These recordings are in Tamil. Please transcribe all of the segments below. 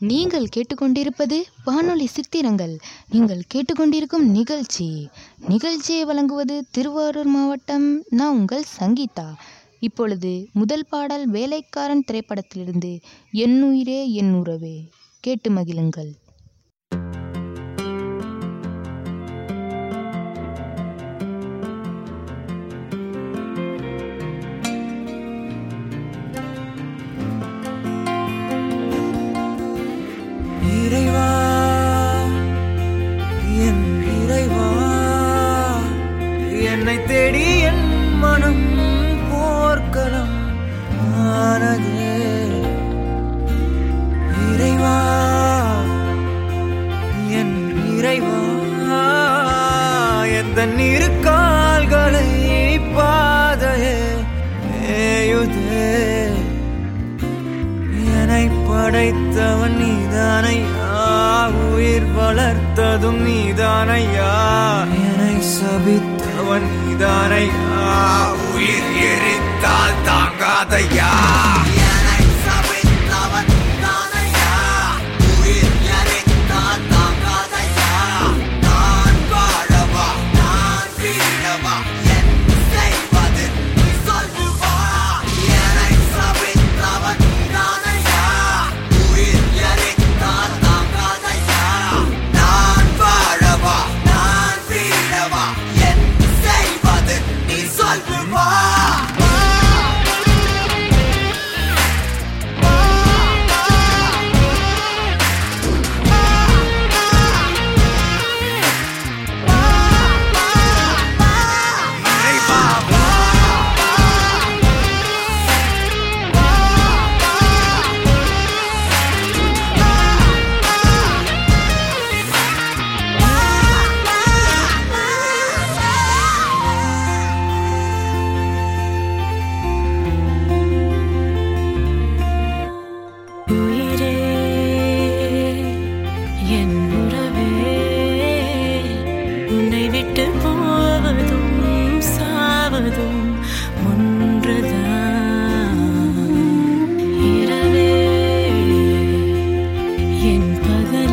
நீங்கள் கேட்டுக்கொண்டிருப்பது வானொலி சித்திரங்கள். நீங்கள் கேட்டுக்கொண்டிருக்கும் நிகழ்ச்சி. நிகழ்ச்சியை வழங்குவது திருவாரூர் மாவட்டம். நான் உங்கள் சங்கீதா. இப்பொழுது முதல் பாடல் வேலைக்காரன் திரைப்படத்திலிருந்து என்னுயிரே என் உறவே கேட்டு மகிழுங்கள். என் பகல்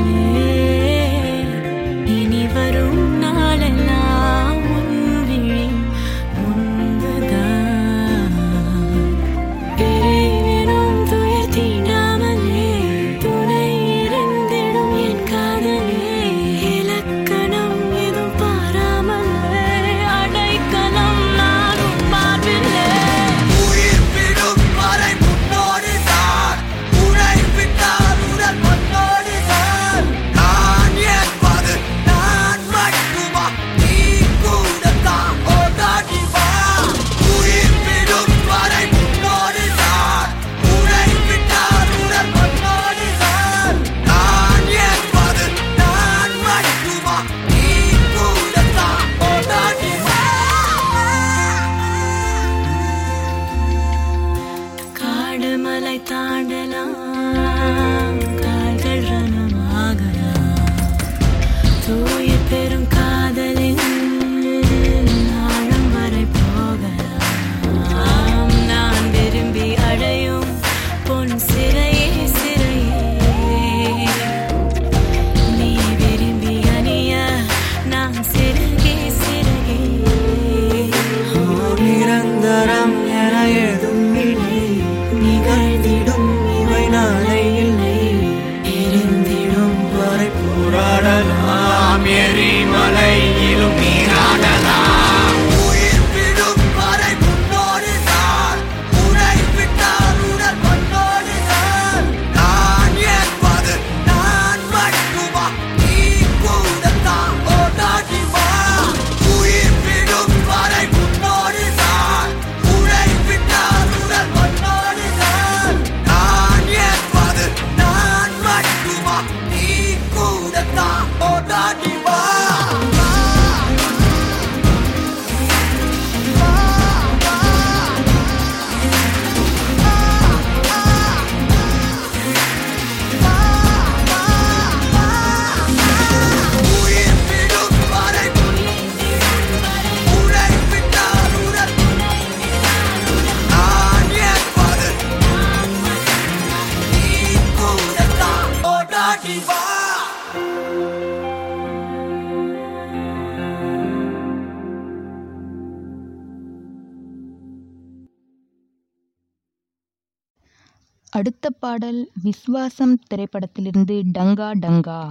அடுத்த பாடல் விஸ்வாசம் திரைப்படத்திலிருந்து டங்கா டங்கா.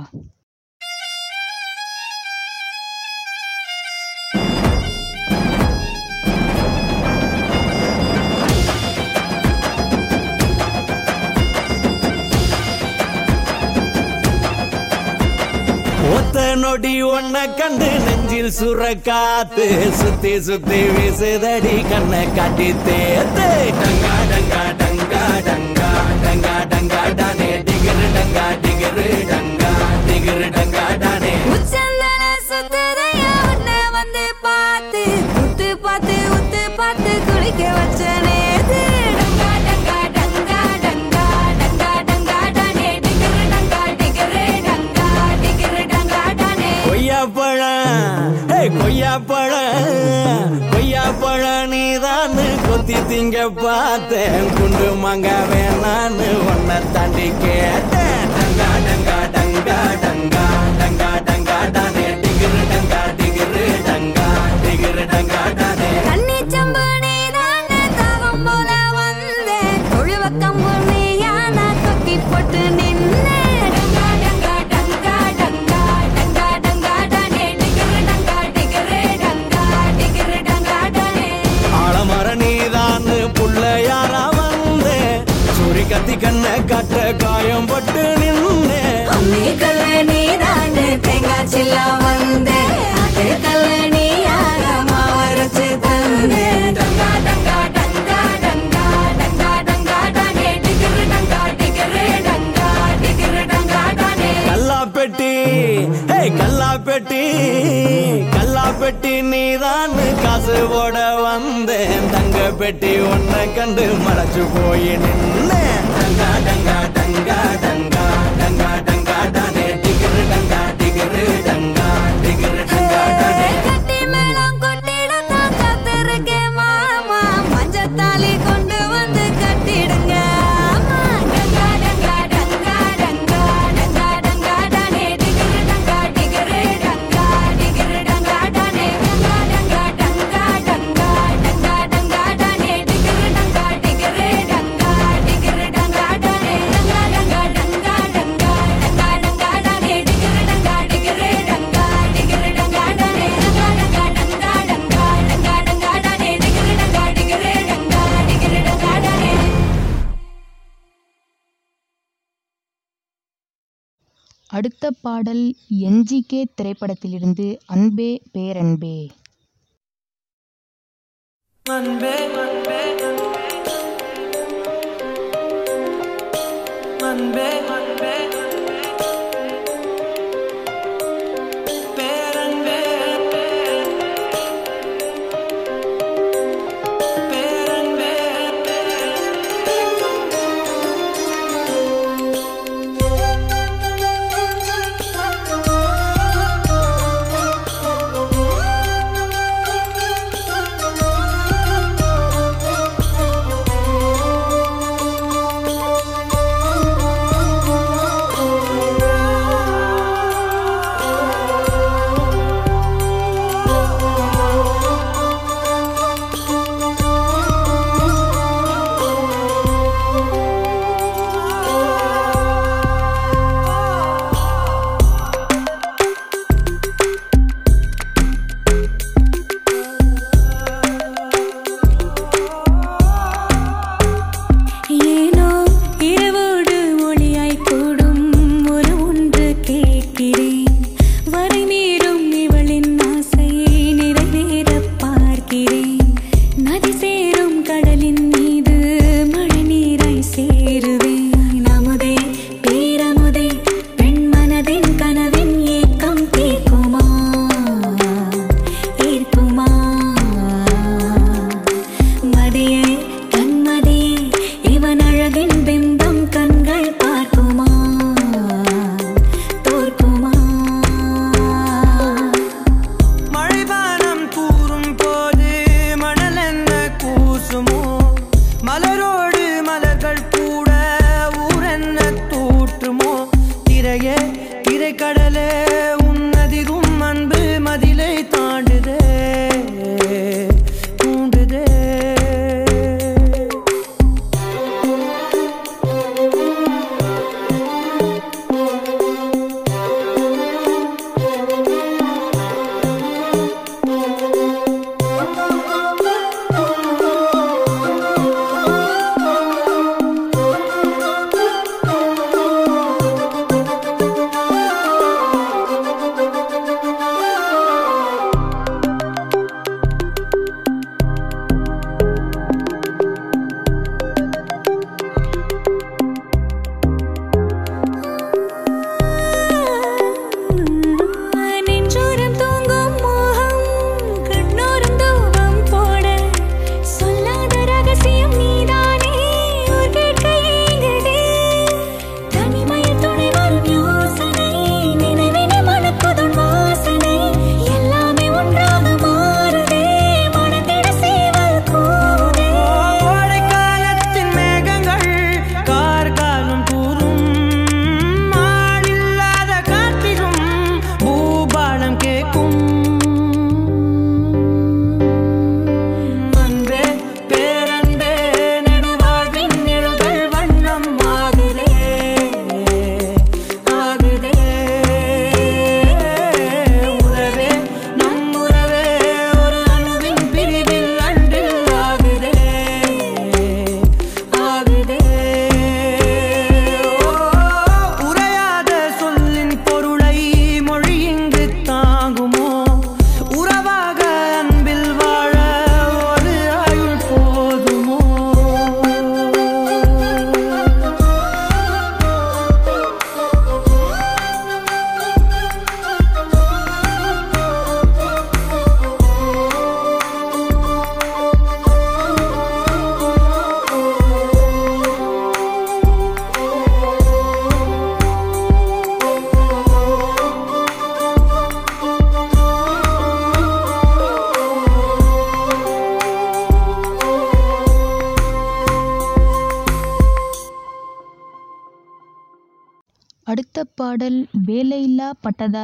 நொடி ஒன்ன கண்டு நெஞ்சில் சுர காத்து சுத்தி சுத்தி வீசுதடி கண்ணை காட்டி தேத்து. டங்கா டங்கா. டங்கா டங்கா டங்கா டானே டிகிரு டங்கா டிகிரு டங்கா டிகிரு டங்கா டானே உச்சந்தன சுத்தரையா உன்னை வந்து பார்த்து உத்து பார்த்து உத்து பார்த்து குளிக்க வச்சனே. கொய்யாப்பழம் கொய்யாப்பழம் கொய்யாப்பழம். சுத்தி திங்க பார்த்தேன். குண்டு மங்க வேணான்னு ஒன்ன தாண்டி கேட்டேன். டங்கா டங்கா டங்கா பெட்டி கல்லா பெட்டி நீதான் காசு போட வந்தேன். தங்க பெட்டி உன்னை கண்டு மறைச்சு போய் நின்னேன். டங்கா டங்கா. அடுத்த பாடல் என்ஜிகே திரைப்படத்திலிருந்து அன்பே பேரன்பே. அன்பே அன்பே அன்பே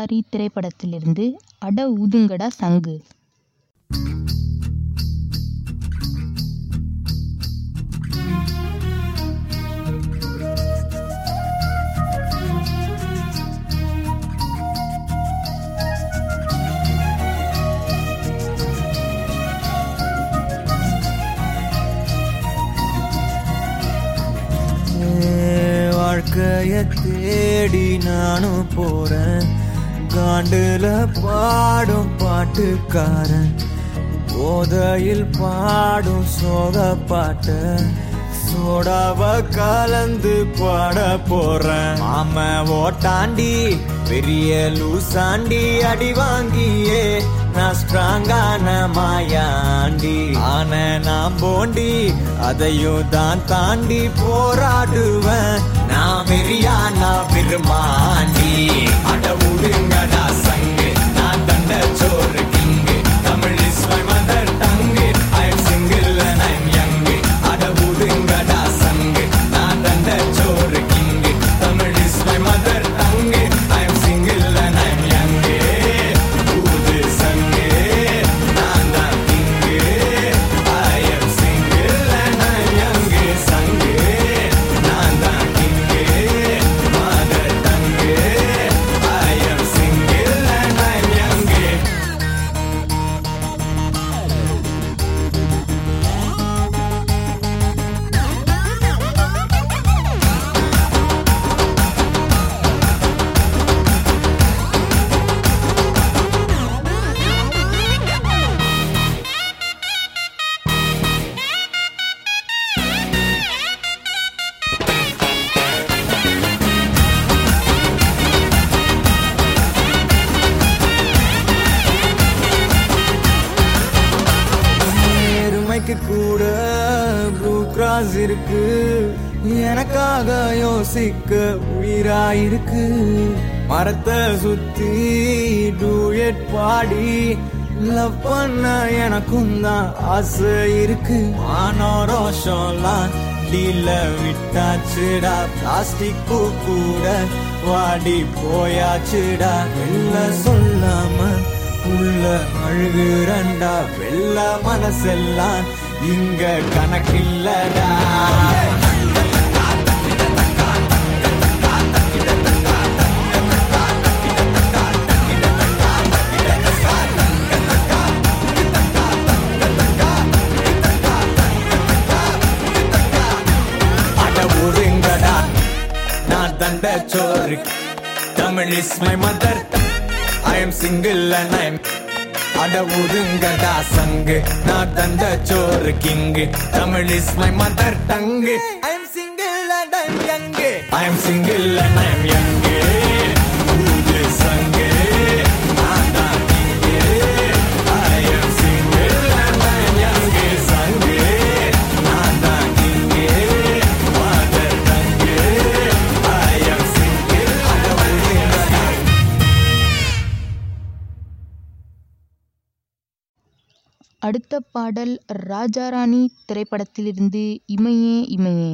அடுத்த திரைப்படத்திலிருந்து அட ஊதுங்கடா சங்கு. வாழ்க்கைய தேடி நானும் போறேன். காண்டுல பாடும் பாட்டுக்காரன் போதையில் பாடும் சோக பாட்ட. சோடாவ கலந்து பாட போறேன் மாம ஓட்டாண்டி பெரிய லூசாண்டி அடி வாங்கியே. நான் ஸ்ட்ராங்கான மாயாண்டி ஆன நான் போண்டி அதையும் தான் தாண்டி போராடுவேன். நான் வெறியா நான் பெருமாண்டி அட போயாச்சுடா பிளாஸ்டிக் பூ கூட வாடி போயாச்சுடா. வெள்ள சொல்லாம உள்ள அழுகுறண்டா. வெள்ள மனசெல்லாம் இங்க கணக்கில்லடா. Tamil is my mother I am single and I am அட ஒதுங்கடா சங்கு நான் தந்த சோறு king Tamil is my mother tongue I am single and I am young I am single and I am young அடுத்த பாடல் ராஜாராணி திரைப்படத்திலிருந்து இமையே இமையே.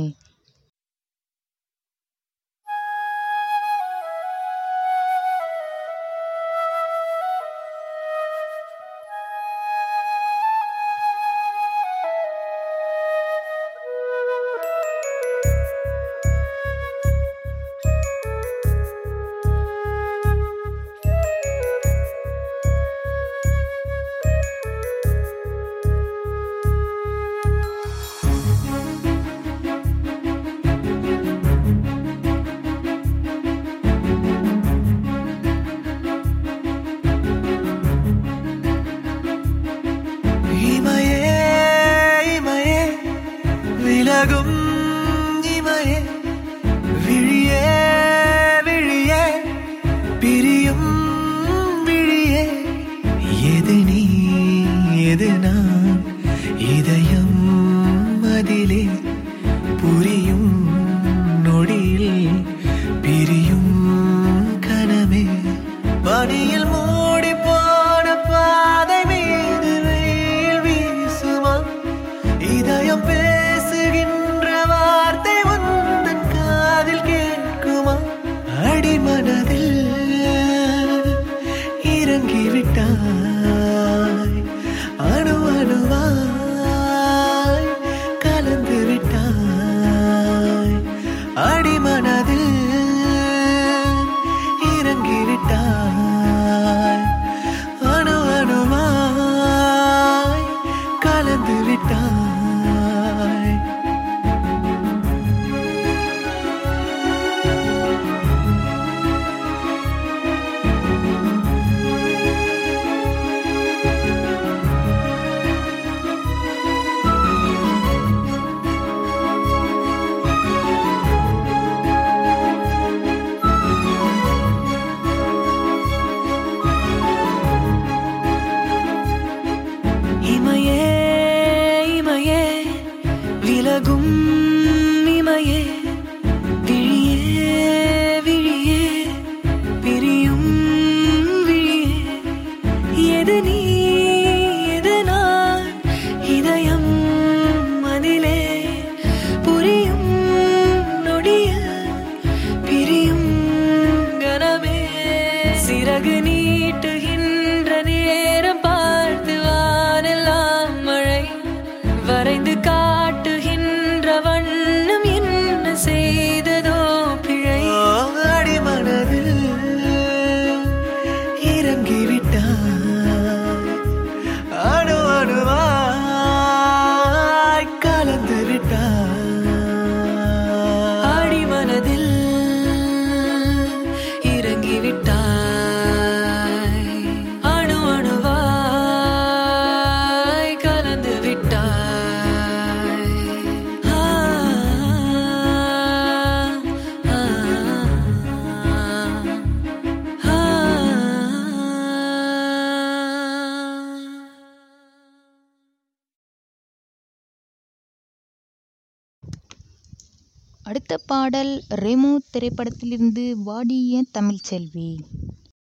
பாடல் ரெமு திரைப்படத்திலிருந்து வாடிய தமிழ்ச்செல்வி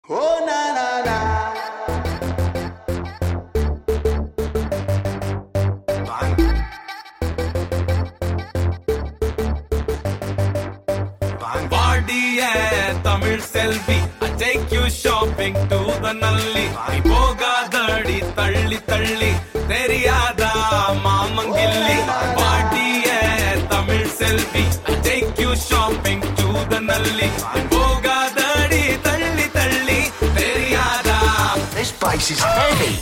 ஓ நானா தமிழ் செல்வி ஷாப்பிங் டு போகாத He's heavy.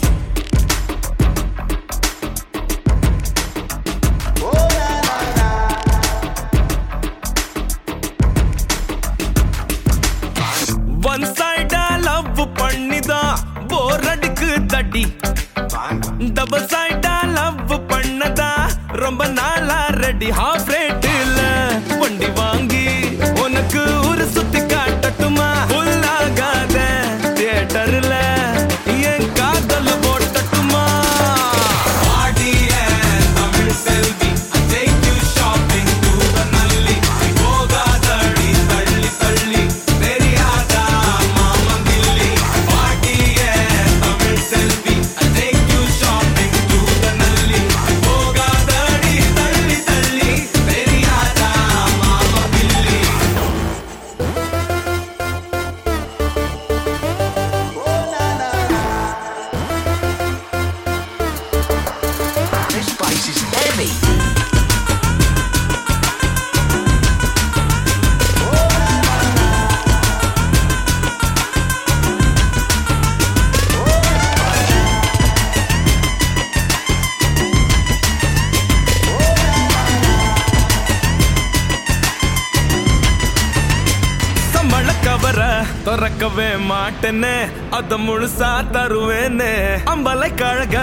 விட்டேன்னு அத முழுசா தருவேன்னு அம்பலை கழக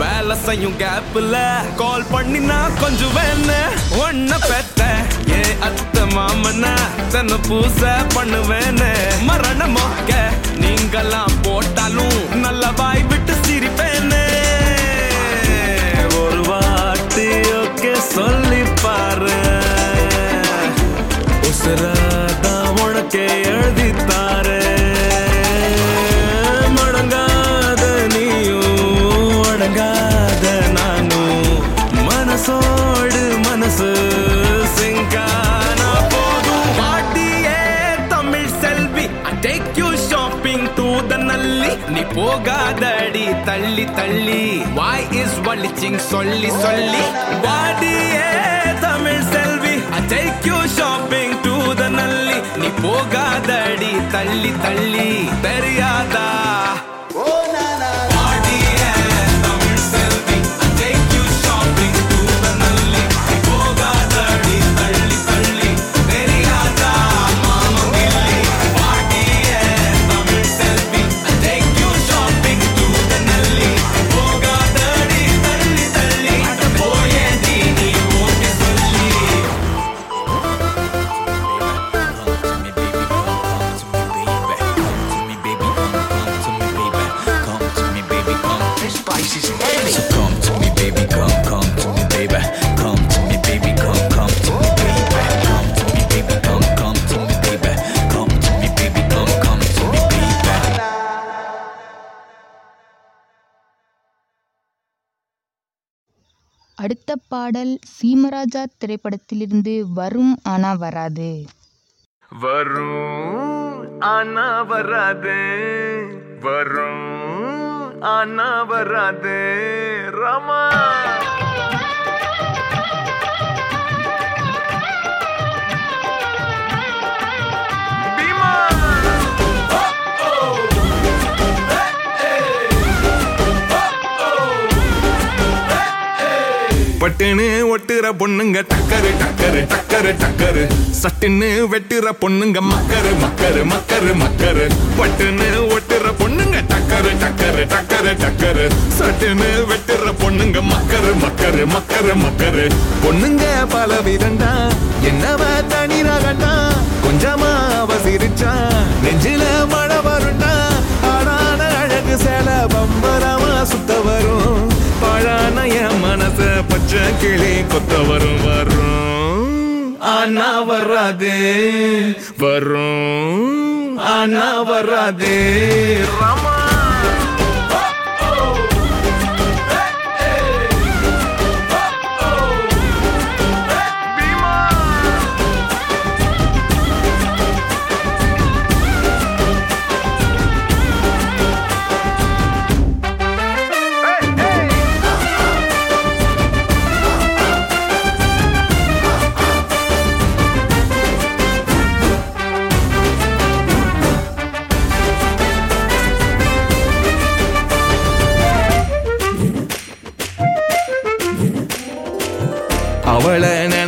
வேலை செய்யும் கேப்ல கால் பண்ணி நான் கொஞ்சம் வேணு ஒன்ன பெத்த ஏ அத்த மாமனா தன்னை பூச பண்ணுவேன்னு மரண மொக்க நீங்கெல்லாம் போட்டாலும் நல்ல வாய் விட்டு சிரிப்பேன்னு ஒரு வாட்டி ஓகே சொல்லி பாரு. உசுராதான் உனக்கே எழுதித்தார். போகாதடி தள்ளி தள்ளி வாய் இஸ் வலிச்சிங் சொல்லி சொல்லி வாடியே தமிழ் செல்வி I take you shopping to the நல்லி நீ போகாதடி தள்ளி தள்ளி தெரியாதா பாடல் சீமராஜா திரைப்படத்திலிருந்து வரும் ஆனா வராது. வரும் ஆனா வராது. வரும் ஆனா வராது. ரமா! பட்டுன்னு ஒட்டுற பொண்ணுங்க டக்கரு டக்கரு டக்கரு டக்கரு. சட்டுன்னு வெட்டுற பொண்ணுங்க மக்கரு மக்கரு மக்கரு மக்கரு. பட்டுன்னு ஒட்டுற பொண்ணுங்க டக்கரு டக்கரு டக்கரு டக்கரு. சட்டுன்னு வெட்டுற பொண்ணுங்க மக்கரு மக்கரு மக்கரு மக்கரு. பொண்ணுங்க பல விதண்டா என்னவ தனி ரகண்டா? கொஞ்சமா அவ சிரிச்சா நெஞ்சில மழை வருண்டா? ஆடான அழகு சேல பம்பரமா சுத்த வரும். பாழான என் மனச பச்சை கிளி கொத்த வரும் வரும். ஆனா வராது. வரும். ஆனா வராது. ராமா.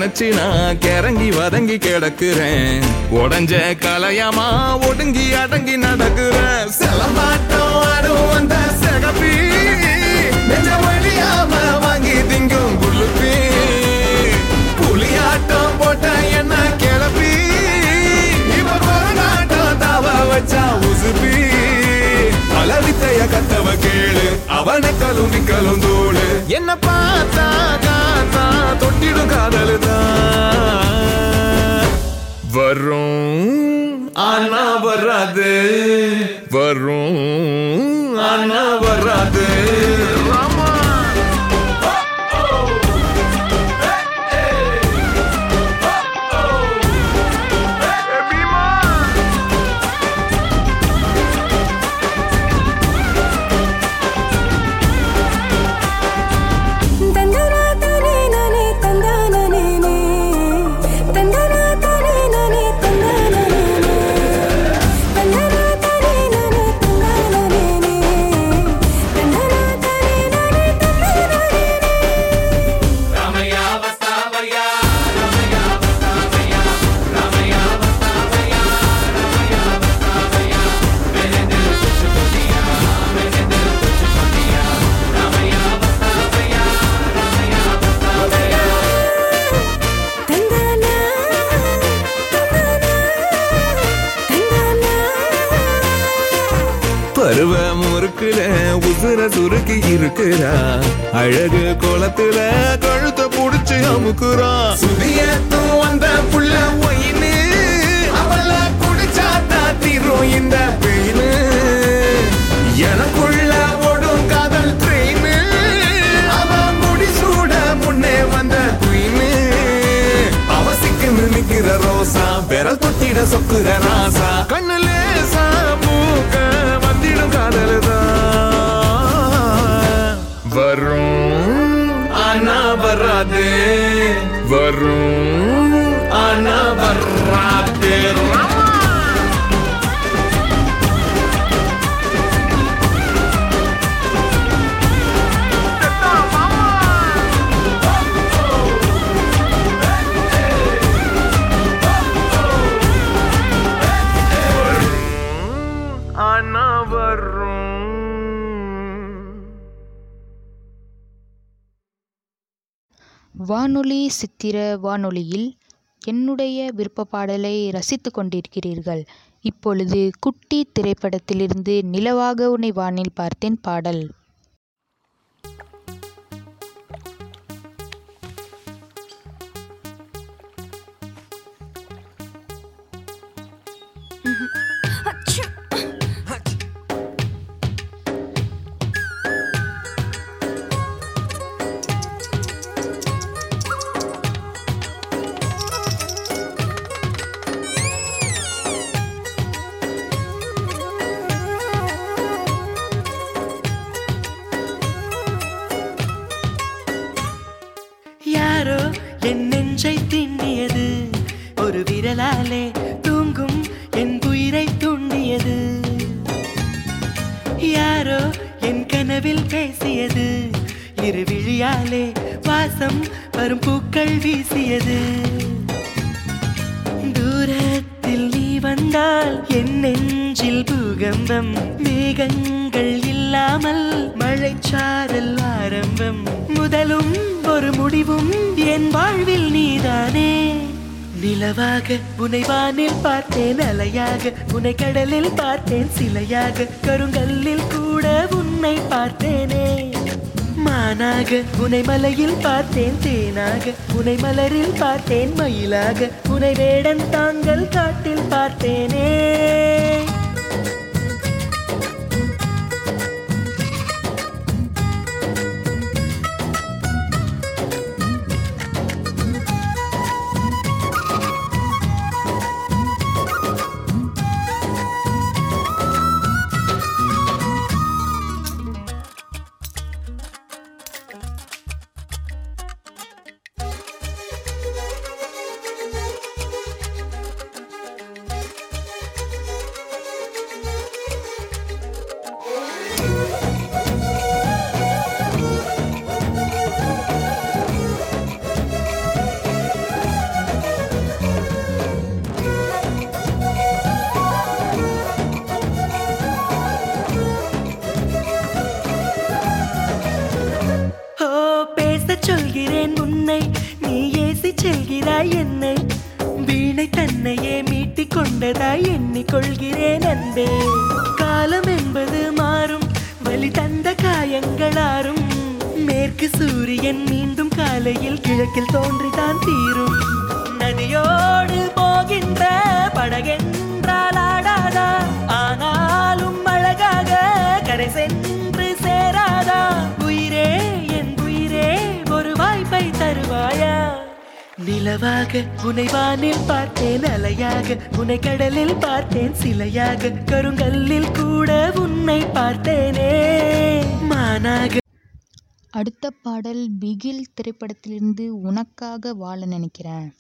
நினைச்சு நான் கிறங்கி வதங்கி கிடக்குறேன். உடஞ்ச கலையமா ஒடுங்கி அடங்கி நடக்குறேன் செலமாட்டம் ஆடும் அந்த சிகப்பி. நெஞ்ச வழியாம வாங்கி திங்கும் குளுப்பி புலியாட்டம் போட்ட என்ன கிளப்பி. இவ கொரநாட்டம் தவ வச்சா உசுப்பி. பலவித்தைய கத்தவ கேளு அவனை கலும்பி கலுந்தோடு என்ன பார்த்தா தொட்டிடும் காதலுதான். வரும் ஆனா வராது. வரும் ஆனா வராது. ஆனா வராது வரும் ஆனா வரும் வானொலி சித்திர வானொலியில் என்னுடைய விருப்ப பாடலை ரசித்து கொண்டிருக்கிறீர்கள். இப்பொழுது குட்டி திரைப்படத்திலிருந்து நிலவாக உன்னை வானில் பார்த்தேன் பாடல். யாரோ என் நெஞ்சை திண்ணியது ஒரு விரலாலே தூங்கும் என் உயிரை துண்ணியது யாரோ என் கனவில் பேசியது. இரு விழியாலே வாசம் வரும் பூக்கள் வீசியது. தூரத்தில் நீ வந்தால் என் நெஞ்சில் பூகம்பம் மேகங்கள் இல்லாமல் மழைச்சாரல் ஆரம்பம் முதலும் ஒரு முடிவும் என் வாழ்வில் நீதானே. நிலவாக உனை வானில் பார்த்தேன் அலையாக உனை கடலில் பார்த்தேன் சிலையாக கருங்கல்லில் கூட உன்னை பார்த்தேனே. மானாக உனை மலையில் பார்த்தேன் தேனாக உனை மலரில் பார்த்தேன் மயிலாக உனை வேடன் தாங்கள் காட்டில் பார்த்தேனே. உனை வானில் பார்த்தேன் அலையாக. உனை கடலில் பார்த்தேன் சிலையாக. கருங்கல்லில் கூட உன்னை பார்த்தேனே. மானாக. அடுத்த பாடல் பிகில் திரைப்படத்திலிருந்து உனக்காக வாழ நினைக்கிறேன்.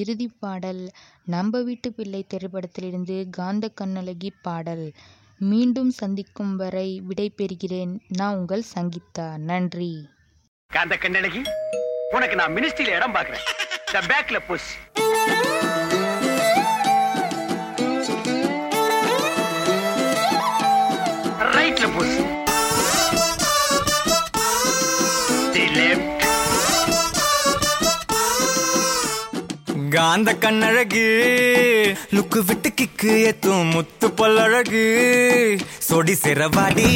இறுதி பாடல் நம்ம வீட்டு பிள்ளை திரைப்படத்திலிருந்து காந்த கண்ணழகி பாடல். மீண்டும் சந்திக்கும் வரை விடைபெறுகிறேன் நான் உங்கள் சங்கீதா. நன்றி. காந்த கண்ணழகி உனக்கு நான் மினிஸ்ட்ரியில இடம் பார்க்கிறேன். பேக்ல புஷ் காந்த கண்ணழகு. லுக்கு விட்டு கிக்கு ஏத்தும் முத்து பொல்லழகு சொடி சிறவாடி.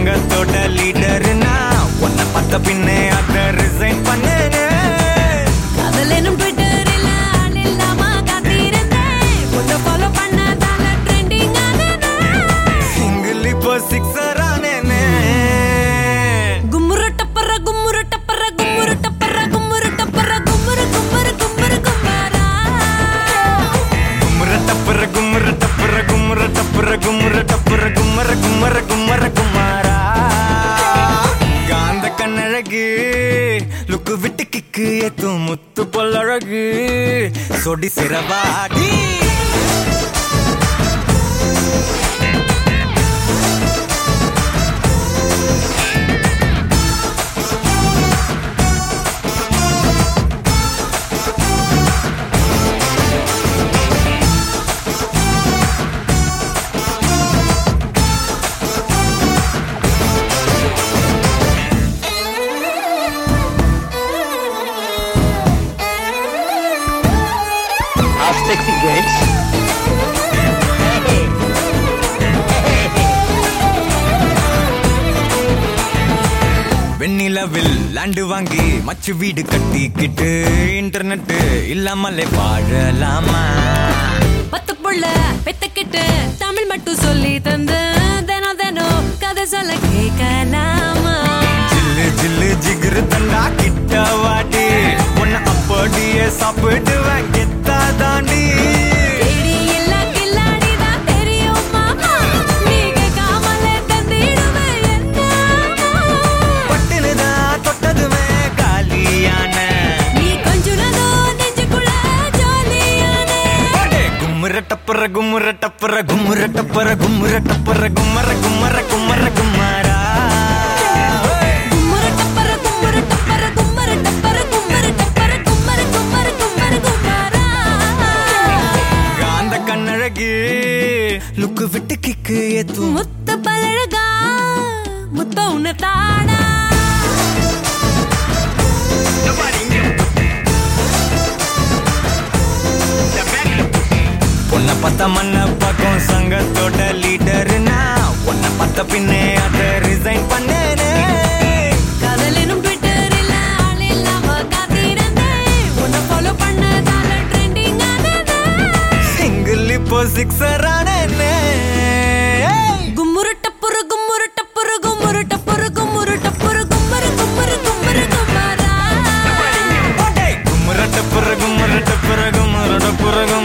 சங்கத்தோட லீடருனா உன்னை பார்த்த பின்னே சொடி சிறவாடி. லேண்டு வாங்கி மச்சு வீடு கட்டிக்கிட்டு இன்டர்நெட் இல்லாமலே வாழலாமா? பத்து புள்ள பெத்துக்கிட்டு தமிழ் மட்டும் சொல்லி தந்து தினம் தினம் கதை சொல்ல கேட்கலாமா? ஜில்லு ஜில்லு ஜிகிரு தண்டா கிட்ட வாடி. உன்னை அப்படியே சாப்பிடுவேன் கெத்தா கும்மர டப்பர கும்மர டப்பர கும்மர டப்பர கும்மர கும்மர கும்மர கும்மர. லுக்கு விட்டு கிக்கு ஏத்தும். முத்த பழகா முத்த உன்னை தாடா பார்த்த மண்ண பக்கம் சங்கத்தோட லீடருனா உன்னை பார்த்த பின்னே அதை ரிசைன் பண்ணேனே. கதலினும் ட்விட்டரில் ஆள் இல்லாம காத்திருந்தேன். உன்னை ஃபாலோ பண்ணதால ட்ரெண்டிங் ஆனதே? சிங்கிள் இப்போ சிக்ஸர் ஆனேனே. புறகும் புறகும்